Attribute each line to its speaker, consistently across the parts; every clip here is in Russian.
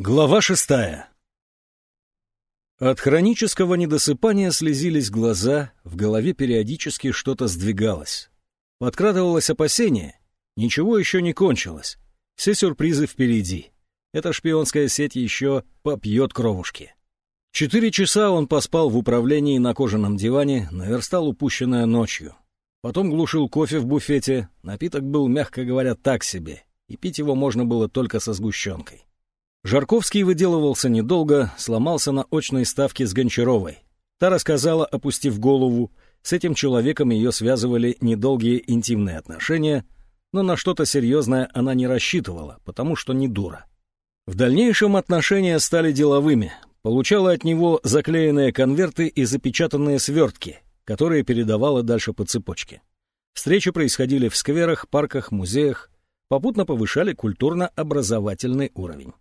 Speaker 1: Глава шестая. От хронического недосыпания слезились глаза, в голове периодически что-то сдвигалось. Подкрадывалось опасение. Ничего еще не кончилось. Все сюрпризы впереди. Эта шпионская сеть еще попьет кровушки. Четыре часа он поспал в управлении на кожаном диване, наверстал упущенное ночью. Потом глушил кофе в буфете, напиток был, мягко говоря, так себе, и пить его можно было только со сгущенкой. Жарковский выделывался недолго, сломался на очной ставке с Гончаровой. Та рассказала, опустив голову, с этим человеком ее связывали недолгие интимные отношения, но на что-то серьезное она не рассчитывала, потому что не дура. В дальнейшем отношения стали деловыми. Получала от него заклеенные конверты и запечатанные свертки, которые передавала дальше по цепочке. Встречи происходили в скверах, парках, музеях, попутно повышали культурно-образовательный уровень.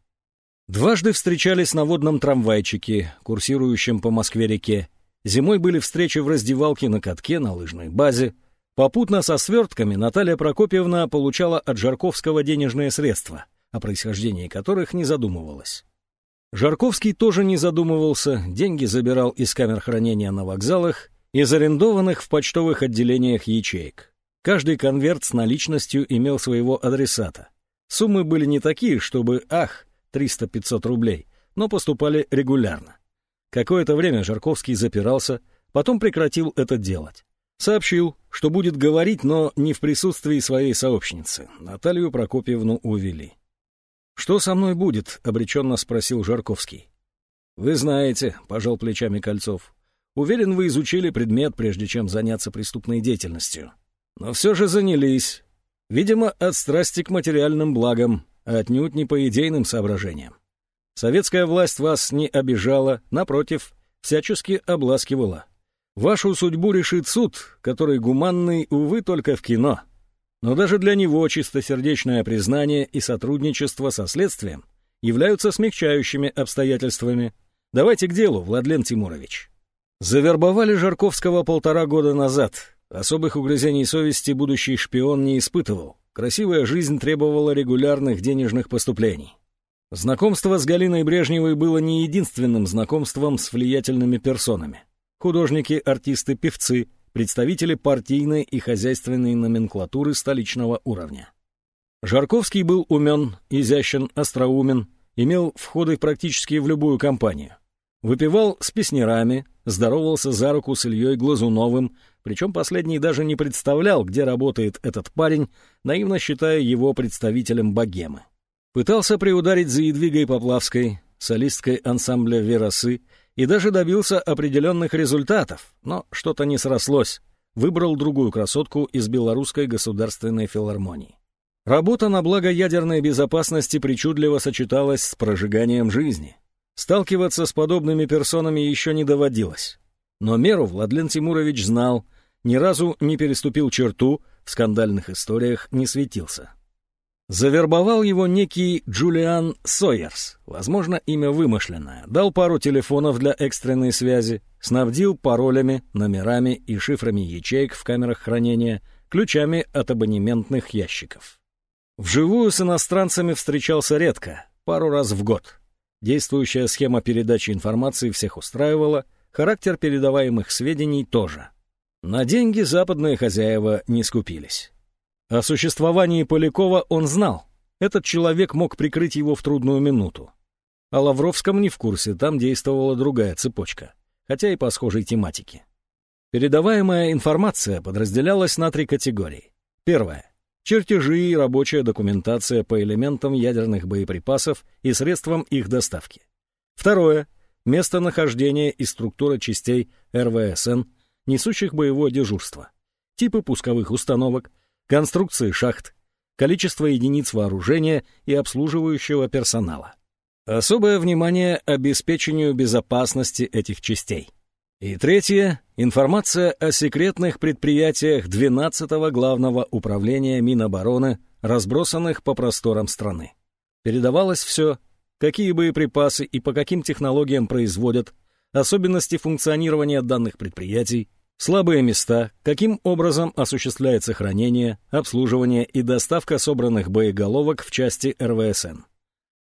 Speaker 1: Дважды встречались на водном трамвайчике, курсирующем по Москве-реке. Зимой были встречи в раздевалке на катке на лыжной базе. Попутно со свертками Наталья Прокопьевна получала от Жарковского денежные средства, о происхождении которых не задумывалась. Жарковский тоже не задумывался, деньги забирал из камер хранения на вокзалах, из арендованных в почтовых отделениях ячеек. Каждый конверт с наличностью имел своего адресата. Суммы были не такие, чтобы, ах, 300-500 рублей, но поступали регулярно. Какое-то время Жарковский запирался, потом прекратил это делать. Сообщил, что будет говорить, но не в присутствии своей сообщницы. Наталью Прокопьевну увели. «Что со мной будет?» — обреченно спросил Жарковский. «Вы знаете», — пожал плечами Кольцов. «Уверен, вы изучили предмет, прежде чем заняться преступной деятельностью. Но все же занялись. Видимо, от страсти к материальным благам а отнюдь не по идейным соображениям. Советская власть вас не обижала, напротив, всячески обласкивала. Вашу судьбу решит суд, который гуманный, увы, только в кино. Но даже для него чистосердечное признание и сотрудничество со следствием являются смягчающими обстоятельствами. Давайте к делу, Владлен Тимурович. Завербовали Жарковского полтора года назад. Особых угрызений совести будущий шпион не испытывал. Красивая жизнь требовала регулярных денежных поступлений. Знакомство с Галиной Брежневой было не единственным знакомством с влиятельными персонами. Художники, артисты, певцы, представители партийной и хозяйственной номенклатуры столичного уровня. Жарковский был умен, изящен, остроумен, имел входы практически в любую компанию. Выпивал с песнярами, здоровался за руку с Ильей Глазуновым, причем последний даже не представлял, где работает этот парень, наивно считая его представителем богемы. Пытался приударить за Едвигой Поплавской, солисткой ансамбля «Веросы», и даже добился определенных результатов, но что-то не срослось. Выбрал другую красотку из Белорусской государственной филармонии. Работа на благо ядерной безопасности причудливо сочеталась с прожиганием жизни. Сталкиваться с подобными персонами еще не доводилось. Но меру Владлен Тимурович знал — ни разу не переступил черту, в скандальных историях не светился. Завербовал его некий Джулиан Сойерс, возможно, имя вымышленное, дал пару телефонов для экстренной связи, снабдил паролями, номерами и шифрами ячеек в камерах хранения, ключами от абонементных ящиков. Вживую с иностранцами встречался редко, пару раз в год. Действующая схема передачи информации всех устраивала, характер передаваемых сведений тоже — на деньги западные хозяева не скупились. О существовании Полякова он знал. Этот человек мог прикрыть его в трудную минуту. О Лавровском не в курсе, там действовала другая цепочка, хотя и по схожей тематике. Передаваемая информация подразделялась на три категории. Первая — чертежи и рабочая документация по элементам ядерных боеприпасов и средствам их доставки. Второе — местонахождение и структура частей РВСН несущих боевое дежурство, типы пусковых установок, конструкции шахт, количество единиц вооружения и обслуживающего персонала. Особое внимание обеспечению безопасности этих частей. И третье — информация о секретных предприятиях 12-го главного управления Минобороны, разбросанных по просторам страны. Передавалось все, какие боеприпасы и по каким технологиям производят, особенности функционирования данных предприятий, Слабые места, каким образом осуществляется хранение, обслуживание и доставка собранных боеголовок в части РВСН.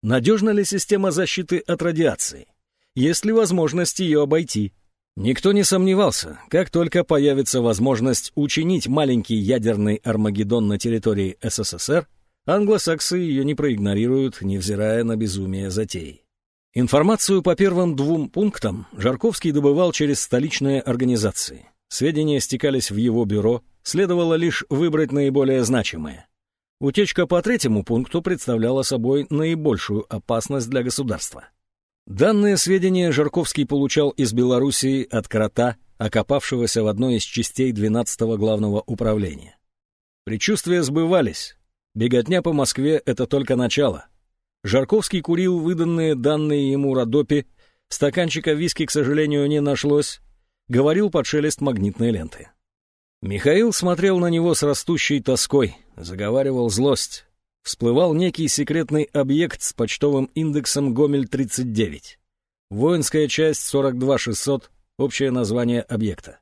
Speaker 1: Надежна ли система защиты от радиации? Есть ли возможность ее обойти? Никто не сомневался, как только появится возможность учинить маленький ядерный Армагеддон на территории СССР, англосаксы ее не проигнорируют, невзирая на безумие затеи. Информацию по первым двум пунктам Жарковский добывал через столичные организации. Сведения стекались в его бюро, следовало лишь выбрать наиболее значимые. Утечка по третьему пункту представляла собой наибольшую опасность для государства. Данные сведения Жарковский получал из Белоруссии от крота, окопавшегося в одной из частей 12-го главного управления. Предчувствия сбывались. Беготня по Москве — это только начало. Жарковский курил выданные данные ему Родопи, стаканчика виски, к сожалению, не нашлось, говорил под шелест магнитной ленты. Михаил смотрел на него с растущей тоской, заговаривал злость. Всплывал некий секретный объект с почтовым индексом Гомель-39. Воинская часть 42600, общее название объекта.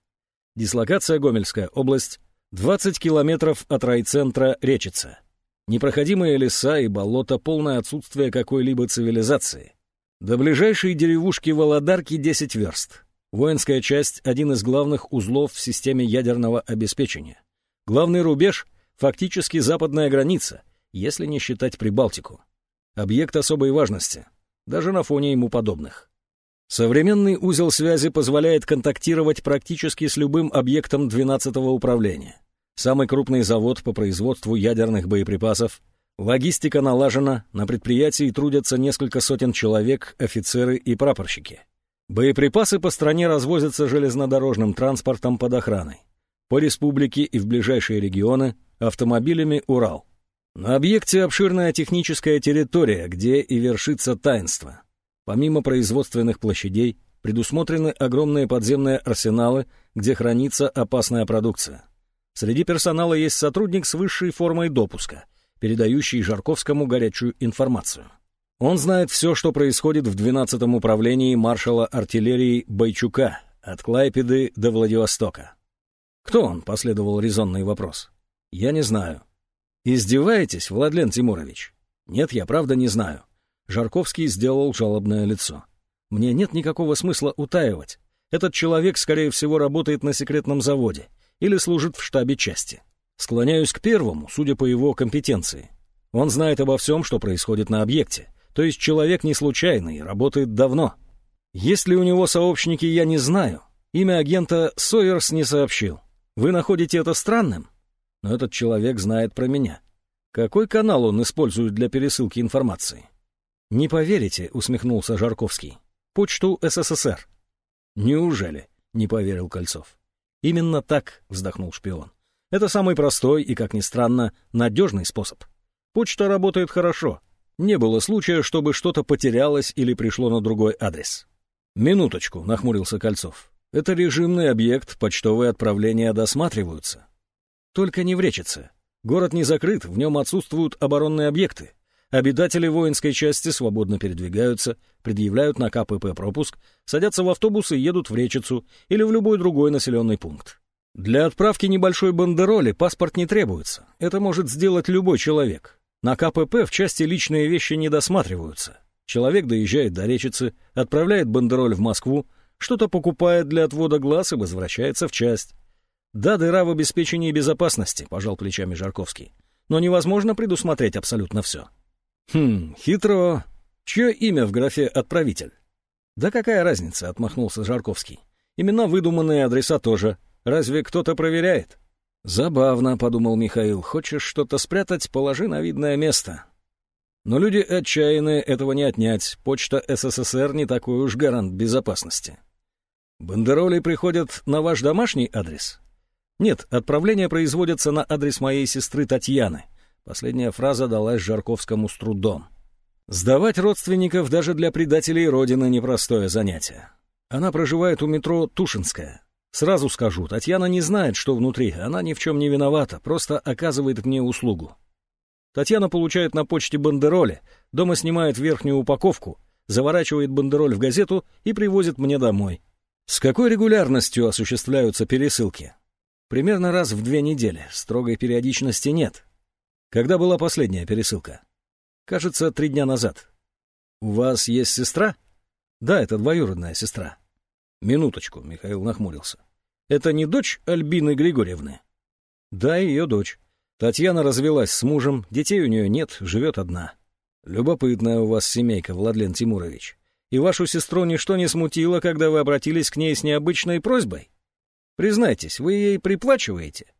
Speaker 1: Дислокация Гомельская область, 20 километров от райцентра Речица. Непроходимые леса и болота, полное отсутствие какой-либо цивилизации. До ближайшей деревушки Володарки 10 верст. Воинская часть — один из главных узлов в системе ядерного обеспечения. Главный рубеж — фактически западная граница, если не считать Прибалтику. Объект особой важности, даже на фоне ему подобных. Современный узел связи позволяет контактировать практически с любым объектом 12-го управления. Самый крупный завод по производству ядерных боеприпасов. Логистика налажена, на предприятии трудятся несколько сотен человек, офицеры и прапорщики. Боеприпасы по стране развозятся железнодорожным транспортом под охраной. По республике и в ближайшие регионы автомобилями «Урал». На объекте обширная техническая территория, где и вершится таинство. Помимо производственных площадей, предусмотрены огромные подземные арсеналы, где хранится опасная продукция. Среди персонала есть сотрудник с высшей формой допуска, передающий Жарковскому горячую информацию. Он знает все, что происходит в 12-м управлении маршала артиллерии Бойчука от Клайпеды до Владивостока. «Кто он?» — последовал резонный вопрос. «Я не знаю». «Издеваетесь, Владлен Тимурович?» «Нет, я правда не знаю». Жарковский сделал жалобное лицо. «Мне нет никакого смысла утаивать. Этот человек, скорее всего, работает на секретном заводе или служит в штабе части. Склоняюсь к первому, судя по его компетенции. Он знает обо всем, что происходит на объекте, то есть человек не случайный, работает давно. Есть ли у него сообщники, я не знаю. Имя агента Сойерс не сообщил. Вы находите это странным? Но этот человек знает про меня. Какой канал он использует для пересылки информации? «Не поверите», — усмехнулся Жарковский. «Почту СССР». «Неужели?» — не поверил Кольцов. «Именно так», — вздохнул шпион. «Это самый простой и, как ни странно, надежный способ. Почта работает хорошо. Не было случая, чтобы что-то потерялось или пришло на другой адрес». «Минуточку», — нахмурился Кольцов. «Это режимный объект, почтовые отправления досматриваются». «Только не в Речице. Город не закрыт, в нем отсутствуют оборонные объекты. Обитатели воинской части свободно передвигаются, предъявляют на КПП пропуск, садятся в автобус и едут в Речицу или в любой другой населенный пункт. Для отправки небольшой бандероли паспорт не требуется. Это может сделать любой человек. На КПП в части личные вещи не досматриваются. Человек доезжает до Речицы, отправляет бандероль в Москву, что-то покупает для отвода глаз и возвращается в часть. Да, дыра в обеспечении безопасности, пожал плечами Жарковский. Но невозможно предусмотреть абсолютно все. Хм, хитро. Чье имя в графе «отправитель»? Да какая разница, отмахнулся Жарковский. Имена выдуманные, адреса тоже. Разве кто-то проверяет? Забавно, подумал Михаил. Хочешь что-то спрятать, положи на видное место. Но люди отчаянные, этого не отнять. Почта СССР не такой уж гарант безопасности. Бандероли приходят на ваш домашний адрес? Нет, отправления производятся на адрес моей сестры Татьяны. Последняя фраза далась Жарковскому с трудом. Сдавать родственников даже для предателей Родины непростое занятие. Она проживает у метро Тушинская. Сразу скажу, Татьяна не знает, что внутри, она ни в чем не виновата, просто оказывает мне услугу. Татьяна получает на почте бандероли, дома снимает верхнюю упаковку, заворачивает бандероль в газету и привозит мне домой. С какой регулярностью осуществляются пересылки? Примерно раз в две недели, строгой периодичности нет. Когда была последняя пересылка? Кажется, три дня назад. «У вас есть сестра?» «Да, это двоюродная сестра». «Минуточку», — Михаил нахмурился. «Это не дочь Альбины Григорьевны?» «Да, ее дочь. Татьяна развелась с мужем, детей у нее нет, живет одна». «Любопытная у вас семейка, Владлен Тимурович. И вашу сестру ничто не смутило, когда вы обратились к ней с необычной просьбой? Признайтесь, вы ей приплачиваете?»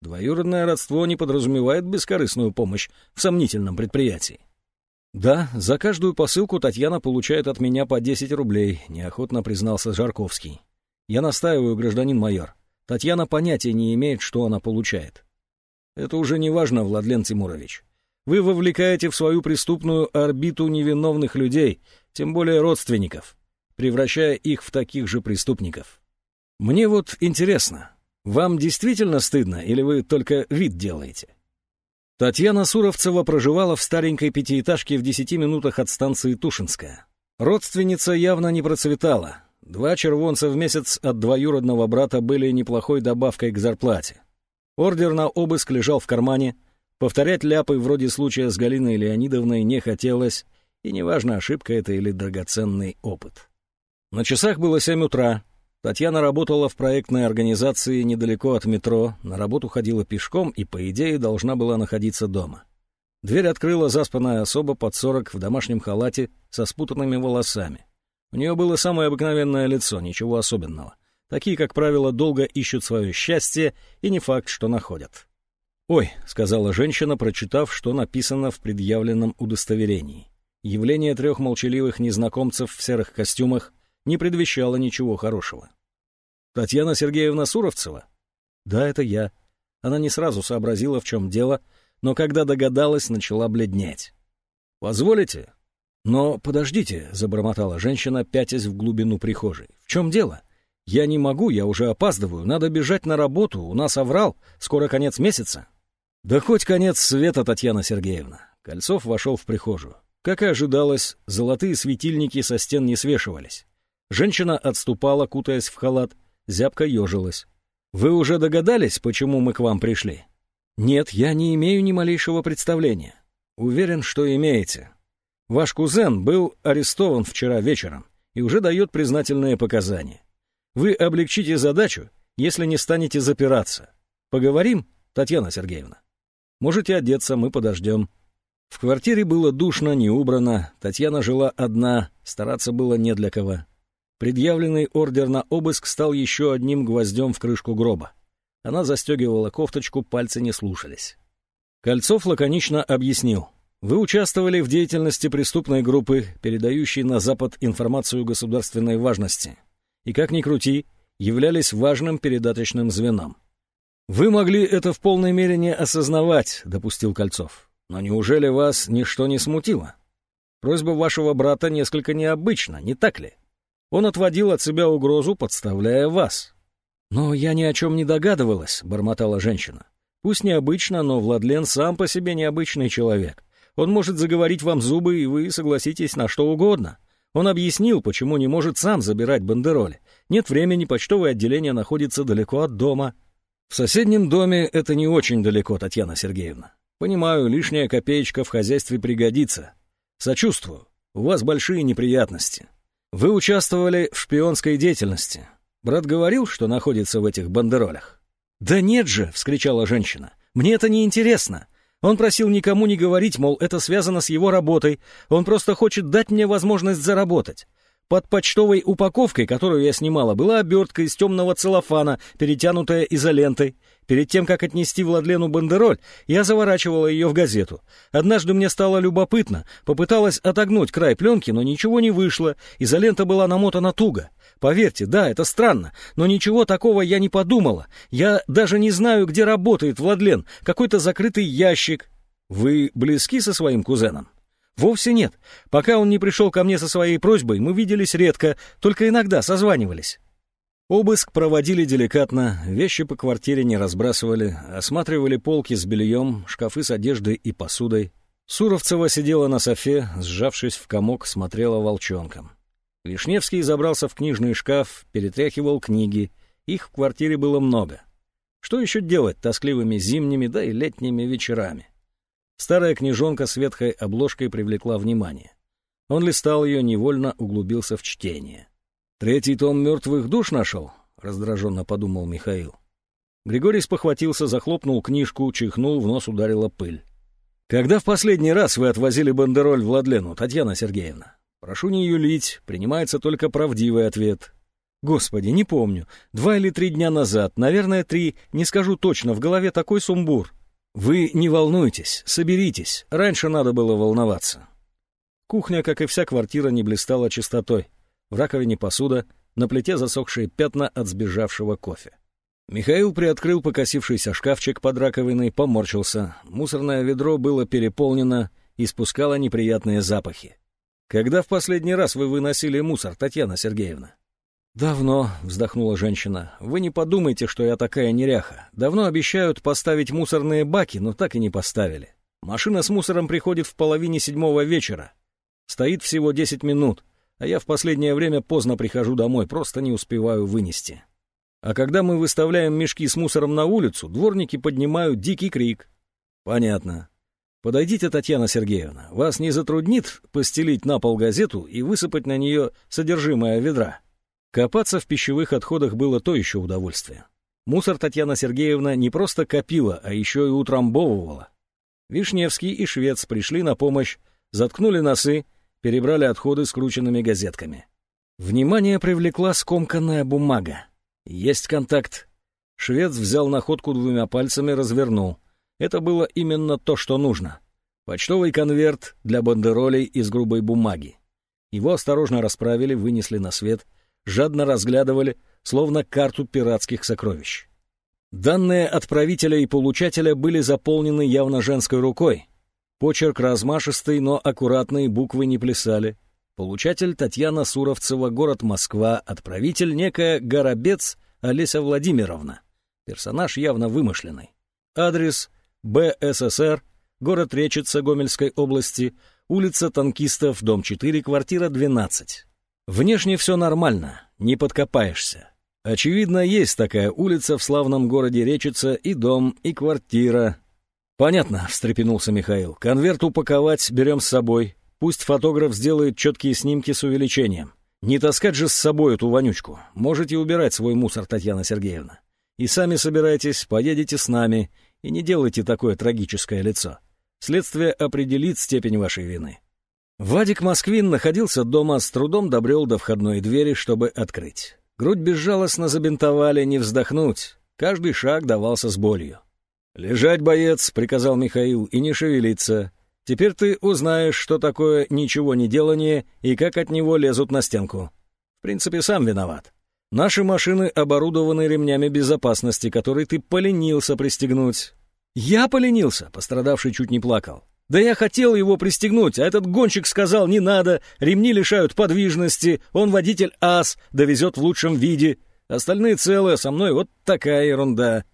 Speaker 1: Двоюродное родство не подразумевает бескорыстную помощь в сомнительном предприятии. «Да, за каждую посылку Татьяна получает от меня по 10 рублей», — неохотно признался Жарковский. «Я настаиваю, гражданин майор. Татьяна понятия не имеет, что она получает». «Это уже не важно, Владлен Тимурович. Вы вовлекаете в свою преступную орбиту невиновных людей, тем более родственников, превращая их в таких же преступников. Мне вот интересно, вам действительно стыдно или вы только вид делаете?» Татьяна Суровцева проживала в старенькой пятиэтажке в десяти минутах от станции Тушинская. Родственница явно не процветала. Два червонца в месяц от двоюродного брата были неплохой добавкой к зарплате. Ордер на обыск лежал в кармане. Повторять ляпы вроде случая с Галиной Леонидовной не хотелось, и неважно, ошибка это или драгоценный опыт. На часах было семь утра, Татьяна работала в проектной организации недалеко от метро, на работу ходила пешком и, по идее, должна была находиться дома. Дверь открыла заспанная особа под сорок в домашнем халате со спутанными волосами. У нее было самое обыкновенное лицо, ничего особенного. Такие, как правило, долго ищут свое счастье, и не факт, что находят. «Ой», — сказала женщина, прочитав, что написано в предъявленном удостоверении. Явление трех молчаливых незнакомцев в серых костюмах не предвещало ничего хорошего. «Татьяна Сергеевна Суровцева?» «Да, это я». Она не сразу сообразила, в чем дело, но когда догадалась, начала бледнеть. «Позволите?» «Но подождите», — забормотала женщина, пятясь в глубину прихожей. «В чем дело? Я не могу, я уже опаздываю, надо бежать на работу, у нас оврал, скоро конец месяца». «Да хоть конец света, Татьяна Сергеевна». Кольцов вошел в прихожую. Как и ожидалось, золотые светильники со стен не свешивались. Женщина отступала, кутаясь в халат, зябко ежилась. «Вы уже догадались, почему мы к вам пришли?» «Нет, я не имею ни малейшего представления». «Уверен, что имеете. Ваш кузен был арестован вчера вечером и уже дает признательные показания. Вы облегчите задачу, если не станете запираться. Поговорим, Татьяна Сергеевна? Можете одеться, мы подождем». В квартире было душно, не убрано, Татьяна жила одна, стараться было не для кого. Предъявленный ордер на обыск стал еще одним гвоздем в крышку гроба. Она застегивала кофточку, пальцы не слушались. Кольцов лаконично объяснил. Вы участвовали в деятельности преступной группы, передающей на Запад информацию государственной важности. И, как ни крути, являлись важным передаточным звеном. «Вы могли это в полной мере не осознавать», — допустил Кольцов. «Но неужели вас ничто не смутило? Просьба вашего брата несколько необычна, не так ли? Он отводил от себя угрозу, подставляя вас. «Но я ни о чем не догадывалась», — бормотала женщина. «Пусть необычно, но Владлен сам по себе необычный человек. Он может заговорить вам зубы, и вы согласитесь на что угодно. Он объяснил, почему не может сам забирать бандероли. Нет времени, почтовое отделение находится далеко от дома». «В соседнем доме это не очень далеко, Татьяна Сергеевна. Понимаю, лишняя копеечка в хозяйстве пригодится. Сочувствую. У вас большие неприятности. Вы участвовали в шпионской деятельности. Брат говорил, что находится в этих бандеролях. «Да нет же!» — вскричала женщина. «Мне это не интересно. Он просил никому не говорить, мол, это связано с его работой. Он просто хочет дать мне возможность заработать. Под почтовой упаковкой, которую я снимала, была обертка из темного целлофана, перетянутая изолентой. Перед тем, как отнести Владлену бандероль, я заворачивала ее в газету. Однажды мне стало любопытно, попыталась отогнуть край пленки, но ничего не вышло, изолента была намотана туго. Поверьте, да, это странно, но ничего такого я не подумала. Я даже не знаю, где работает Владлен, какой-то закрытый ящик. Вы близки со своим кузеном? Вовсе нет. Пока он не пришел ко мне со своей просьбой, мы виделись редко, только иногда созванивались. Обыск проводили деликатно, вещи по квартире не разбрасывали, осматривали полки с бельем, шкафы с одеждой и посудой. Суровцева сидела на софе, сжавшись в комок, смотрела волчонком. Вишневский забрался в книжный шкаф, перетряхивал книги. Их в квартире было много. Что еще делать тоскливыми зимними, да и летними вечерами? Старая книжонка с ветхой обложкой привлекла внимание. Он листал ее, невольно углубился в чтение. «Третий том мертвых душ нашел?» — раздраженно подумал Михаил. Григорий спохватился, захлопнул книжку, чихнул, в нос ударила пыль. «Когда в последний раз вы отвозили бандероль в Ладлену, Татьяна Сергеевна?» «Прошу не юлить, принимается только правдивый ответ». «Господи, не помню. Два или три дня назад, наверное, три, не скажу точно, в голове такой сумбур». «Вы не волнуйтесь, соберитесь. Раньше надо было волноваться». Кухня, как и вся квартира, не блистала чистотой. В раковине посуда, на плите засохшие пятна от сбежавшего кофе. Михаил приоткрыл покосившийся шкафчик под раковиной, поморщился. Мусорное ведро было переполнено и спускало неприятные запахи. «Когда в последний раз вы выносили мусор, Татьяна Сергеевна?» «Давно», — вздохнула женщина. «Вы не подумайте, что я такая неряха. Давно обещают поставить мусорные баки, но так и не поставили. Машина с мусором приходит в половине седьмого вечера. Стоит всего десять минут, а я в последнее время поздно прихожу домой, просто не успеваю вынести. А когда мы выставляем мешки с мусором на улицу, дворники поднимают дикий крик. Понятно. Подойдите, Татьяна Сергеевна, вас не затруднит постелить на пол газету и высыпать на нее содержимое ведра? Копаться в пищевых отходах было то еще удовольствие. Мусор Татьяна Сергеевна не просто копила, а еще и утрамбовывала. Вишневский и Швец пришли на помощь, заткнули носы, перебрали отходы скрученными газетками. Внимание привлекла скомканная бумага. Есть контакт. Швец взял находку двумя пальцами, развернул. Это было именно то, что нужно. Почтовый конверт для бандеролей из грубой бумаги. Его осторожно расправили, вынесли на свет, жадно разглядывали, словно карту пиратских сокровищ. Данные отправителя и получателя были заполнены явно женской рукой, Почерк размашистый, но аккуратные буквы не плясали. Получатель Татьяна Суровцева, город Москва, отправитель некая Горобец Олеся Владимировна. Персонаж явно вымышленный. Адрес БССР, город Речица Гомельской области, улица Танкистов, дом 4, квартира 12. Внешне все нормально, не подкопаешься. Очевидно, есть такая улица в славном городе Речица и дом, и квартира, «Понятно», — встрепенулся Михаил. «Конверт упаковать берем с собой. Пусть фотограф сделает четкие снимки с увеличением. Не таскать же с собой эту вонючку. Можете убирать свой мусор, Татьяна Сергеевна. И сами собирайтесь, поедете с нами, и не делайте такое трагическое лицо. Следствие определит степень вашей вины». Вадик Москвин находился дома, с трудом добрел до входной двери, чтобы открыть. Грудь безжалостно забинтовали, не вздохнуть. Каждый шаг давался с болью. «Лежать, боец!» — приказал Михаил, — «и не шевелиться. Теперь ты узнаешь, что такое ничего не делание и как от него лезут на стенку. В принципе, сам виноват. Наши машины оборудованы ремнями безопасности, которые ты поленился пристегнуть». «Я поленился!» — пострадавший чуть не плакал. «Да я хотел его пристегнуть, а этот гонщик сказал, не надо, ремни лишают подвижности, он водитель ас, довезет в лучшем виде. Остальные целые, со мной вот такая ерунда».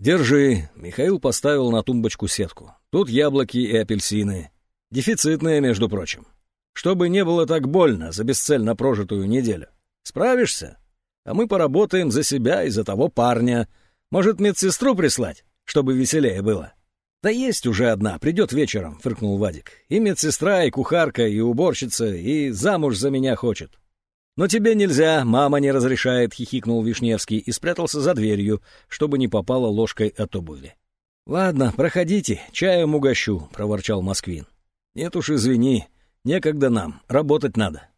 Speaker 1: «Держи», — Михаил поставил на тумбочку сетку. «Тут яблоки и апельсины. Дефицитные, между прочим. Чтобы не было так больно за бесцельно прожитую неделю. Справишься? А мы поработаем за себя и за того парня. Может, медсестру прислать, чтобы веселее было?» «Да есть уже одна, придет вечером», — фыркнул Вадик. «И медсестра, и кухарка, и уборщица, и замуж за меня хочет. «Но тебе нельзя, мама не разрешает», — хихикнул Вишневский и спрятался за дверью, чтобы не попало ложкой от обуви. «Ладно, проходите, чаем угощу», — проворчал Москвин. «Нет уж, извини, некогда нам, работать надо».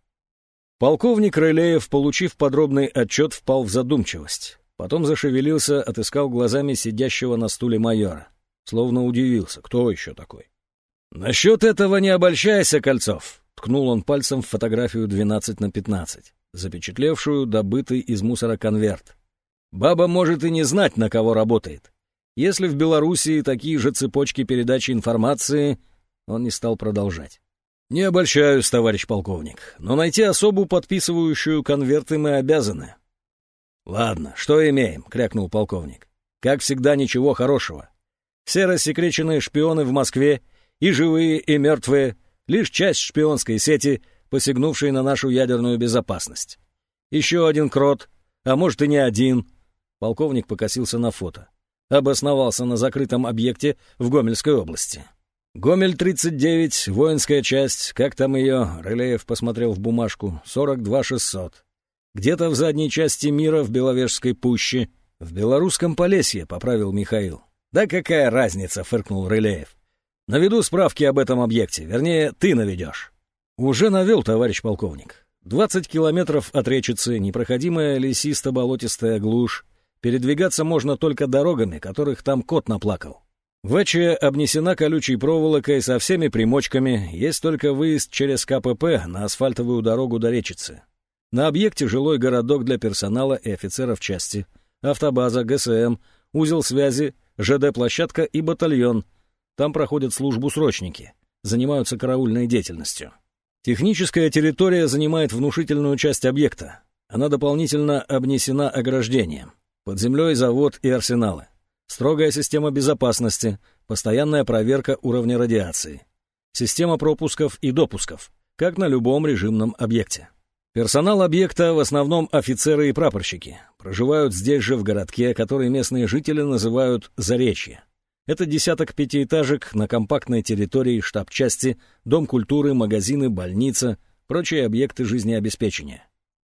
Speaker 1: Полковник Рылеев, получив подробный отчет, впал в задумчивость. Потом зашевелился, отыскал глазами сидящего на стуле майора. Словно удивился, кто еще такой. «Насчет этого не обольщайся, Кольцов. Ткнул он пальцем в фотографию 12 на 15, запечатлевшую добытый из мусора конверт. Баба может и не знать, на кого работает. Если в Белоруссии такие же цепочки передачи информации, он не стал продолжать. «Не обольщаюсь, товарищ полковник, но найти особу, подписывающую конверты, мы обязаны». «Ладно, что имеем?» — крякнул полковник. «Как всегда, ничего хорошего. Все рассекреченные шпионы в Москве, и живые, и мертвые, лишь часть шпионской сети, посягнувшей на нашу ядерную безопасность. Еще один крот, а может и не один. Полковник покосился на фото. Обосновался на закрытом объекте в Гомельской области. Гомель-39, воинская часть, как там ее, Рылеев посмотрел в бумажку, 42 600. Где-то в задней части мира, в Беловежской пуще, в Белорусском Полесье, поправил Михаил. Да какая разница, фыркнул Рылеев. Наведу справки об этом объекте, вернее, ты наведешь. Уже навел, товарищ полковник. 20 километров от речицы, непроходимая лесисто-болотистая глушь. Передвигаться можно только дорогами, которых там кот наплакал. Вача обнесена колючей проволокой со всеми примочками, есть только выезд через КПП на асфальтовую дорогу до Речицы. На объекте жилой городок для персонала и офицеров части, автобаза, ГСМ, узел связи, ЖД-площадка и батальон. Там проходят службу срочники, занимаются караульной деятельностью. Техническая территория занимает внушительную часть объекта. Она дополнительно обнесена ограждением. Под землей завод и арсеналы. Строгая система безопасности, постоянная проверка уровня радиации. Система пропусков и допусков, как на любом режимном объекте. Персонал объекта в основном офицеры и прапорщики. Проживают здесь же в городке, который местные жители называют Заречье. Это десяток пятиэтажек на компактной территории штаб-части, дом культуры, магазины, больница, прочие объекты жизнеобеспечения.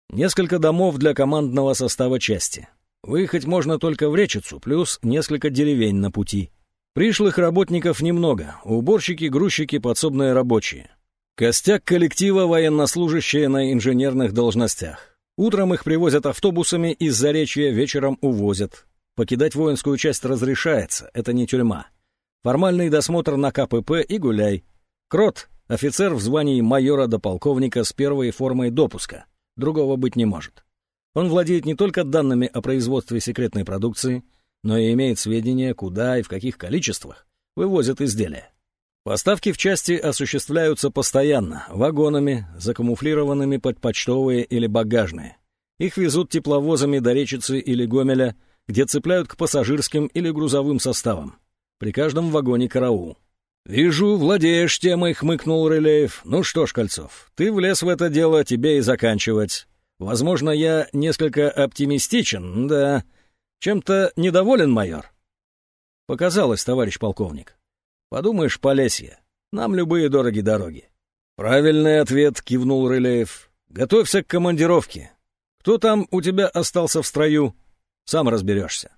Speaker 1: Несколько домов для командного состава части. Выехать можно только в Речицу, плюс несколько деревень на пути. Пришлых работников немного, уборщики, грузчики, подсобные рабочие. Костяк коллектива военнослужащие на инженерных должностях. Утром их привозят автобусами из Заречья, вечером увозят. Покидать воинскую часть разрешается, это не тюрьма. Формальный досмотр на КПП и гуляй. Крот — офицер в звании майора до полковника с первой формой допуска. Другого быть не может. Он владеет не только данными о производстве секретной продукции, но и имеет сведения, куда и в каких количествах вывозят изделия. Поставки в части осуществляются постоянно, вагонами, закамуфлированными под почтовые или багажные. Их везут тепловозами до Речицы или Гомеля, где цепляют к пассажирским или грузовым составам. При каждом вагоне караул. «Вижу, владеешь темой», — хмыкнул Рылеев. «Ну что ж, Кольцов, ты влез в это дело, тебе и заканчивать. Возможно, я несколько оптимистичен, да. Чем-то недоволен, майор. Показалось, товарищ полковник. Подумаешь, Полесье. Нам любые дороги дороги. Правильный ответ, кивнул Рылеев. Готовься к командировке. Кто там у тебя остался в строю? Сам разберешься.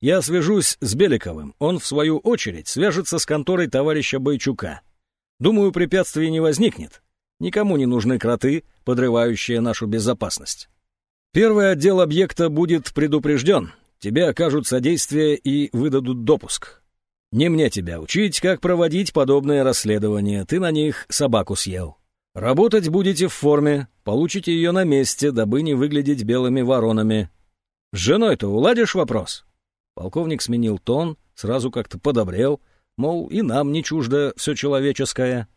Speaker 1: Я свяжусь с Беликовым. Он, в свою очередь, свяжется с конторой товарища Бойчука. Думаю, препятствий не возникнет. Никому не нужны кроты, подрывающие нашу безопасность. Первый отдел объекта будет предупрежден. Тебе окажут содействие и выдадут допуск. Не мне тебя учить, как проводить подобные расследования. Ты на них собаку съел. Работать будете в форме, получите ее на месте, дабы не выглядеть белыми воронами. С женой-то уладишь вопрос?» Полковник сменил тон, сразу как-то подобрел, мол, и нам не чуждо все человеческое.